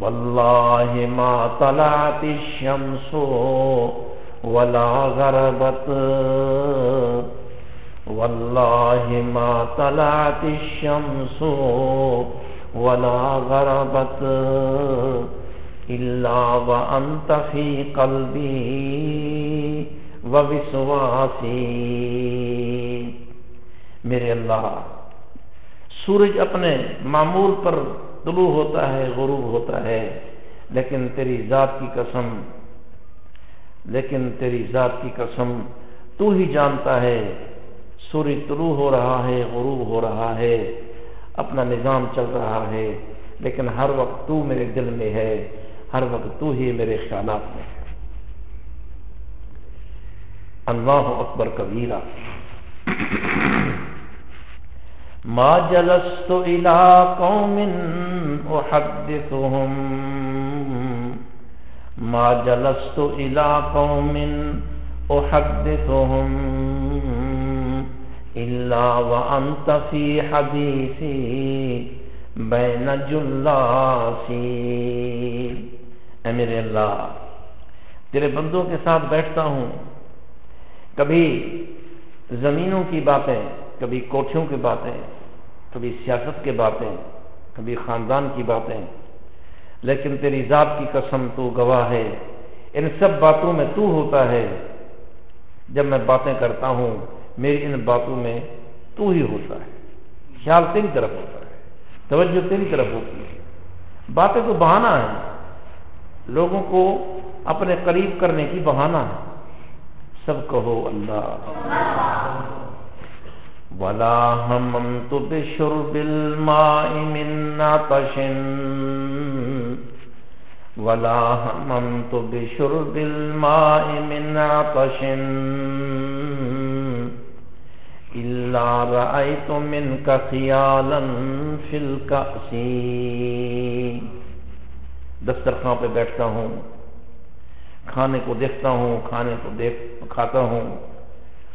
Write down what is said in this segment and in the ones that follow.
واللہ ما طلعت الشمس ولا غربت. واللہ ما طلعت الشمس ولا غربت. الا وانت فی قلبی وبسواسی میرے اللہ، سورج اپنے معمول پر طلوع ہوتا ہے، غروب ہوتا ہے۔ لیکن تیری ذات کی قسم، لیکن تیری ذات کی قسم تو ہی جانتا ہے۔ سورج طلوع ہو رہا ہے، غروب ہو رہا ہے، اپنا نظام چل رہا ہے۔ لیکن ہر وقت تو میرے دل میں ہے، ہر وقت تو ہی میرے خیالات میں ہے۔ اللہ اکبر کبیرہ۔ ما جلست الى قوم احدثهم ما جلست الى قوم احدثهم الا وانت في حديثي بين جلاسي. اے میرے اللہ، تیرے بندوں کے ساتھ بیٹھتا ہوں، کبھی زمینوں کی باتیں کبھی کوٹھیوں کی باتیں، کبھی سیاست کی باتیں، کبھی خاندان کی باتیں۔ لیکن تیری ذات کی قسم تو گواہ ہے۔ ان سب باتوں میں تو ہوتا ہے۔ جب میں باتیں کرتا ہوں، میری ان باتوں میں تو ہی ہوتا ہے۔ خیال تین طرف ہوتا ہے۔ توجہ تین طرف ہوتی ہے۔ باتیں تو بہانا ہے لوگوں کو اپنے قریب کرنے کی بہانا ہے۔ سب کہو اللہ۔ ولا هممت بشرب الماء من عطش ولا هممت بشرب الماء من عطش إلا رأيت منك خيالا في الكأس. دسترخوان پہ بیٹھتا ہوں، کھانے کو دیکھتا ہوں، کھانے کو دیکھ، کھاتا ہوں۔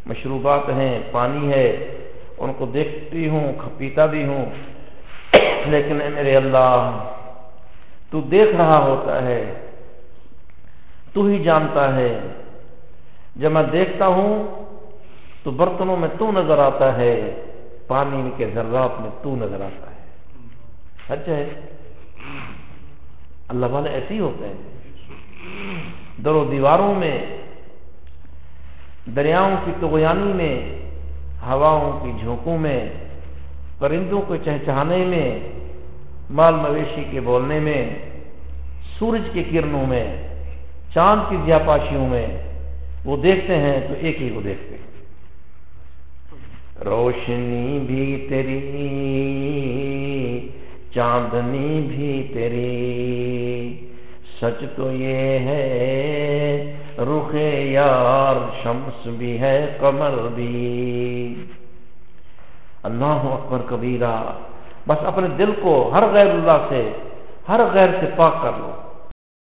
مشروبات ہیں، پانی ہے ان کو دیکھتی ہوں پیتا بھی ہوں۔ لیکن اے میرے اللہ، تو دیکھ رہا ہوتا ہے، تو ہی جانتا ہے۔ جب میں دیکھتا ہوں، تو برتنوں میں تو نظر آتا ہے، پانی کے ذرات میں تو نظر آتا ہے۔ سچ ہے؟ اللہ والے ایسے ہی ہوتے ہیں۔ در و دیواروں میں، دریاؤں کی تغیانی میں ہواؤں کی جھونکوں میں، پرندوں کو چہچہانے میں، مال مویشی کے بولنے میں، سورج کے کرنوں میں، چاند کی زیاپاشیوں میں، وہ دیکھتے ہیں تو ایک ہی کو دیکھتے ہیں۔ روشنی بھی تیری، چاندنی بھی تیری۔ سچ تو یہ ہے رخ یار شمس بھی ہے کمر بھی۔ اللہ اکبر کبیرہ، بس اپنے دل کو ہر غیر اللہ سے، ہر غیر سے پاک کر لو۔